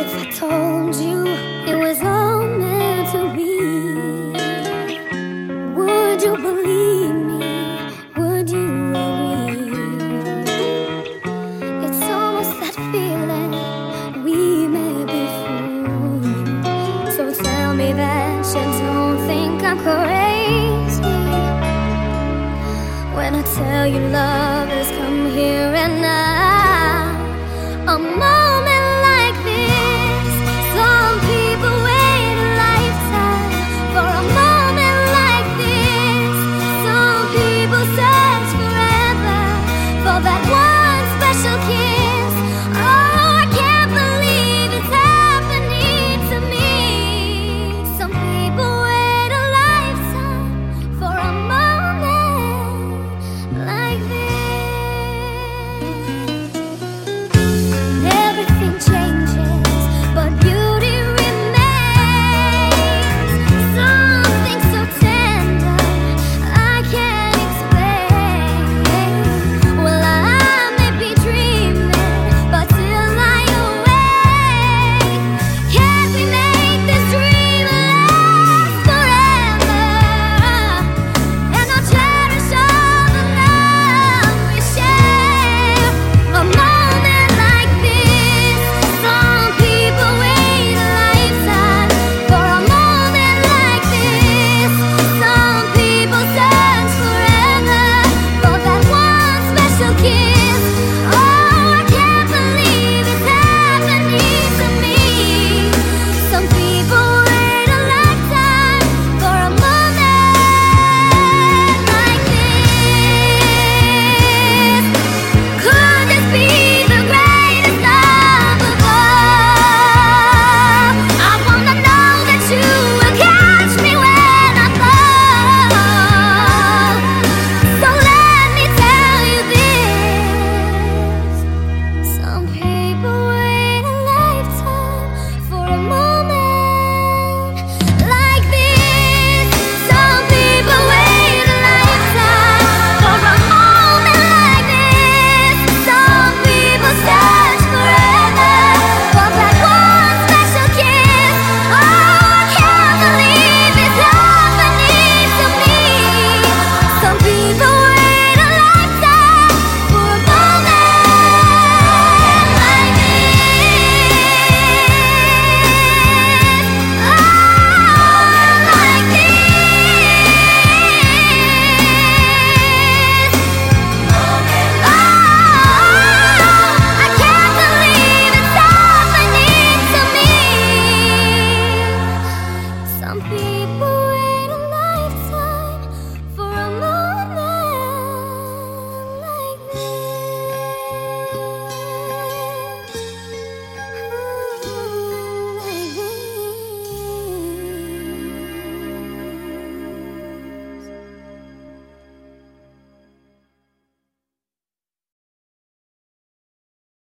if I told you it was all meant to be? Would you believe me? Would you agree? It's almost that feeling we met before. So tell me that you don't think I'm crazy when I tell you love. that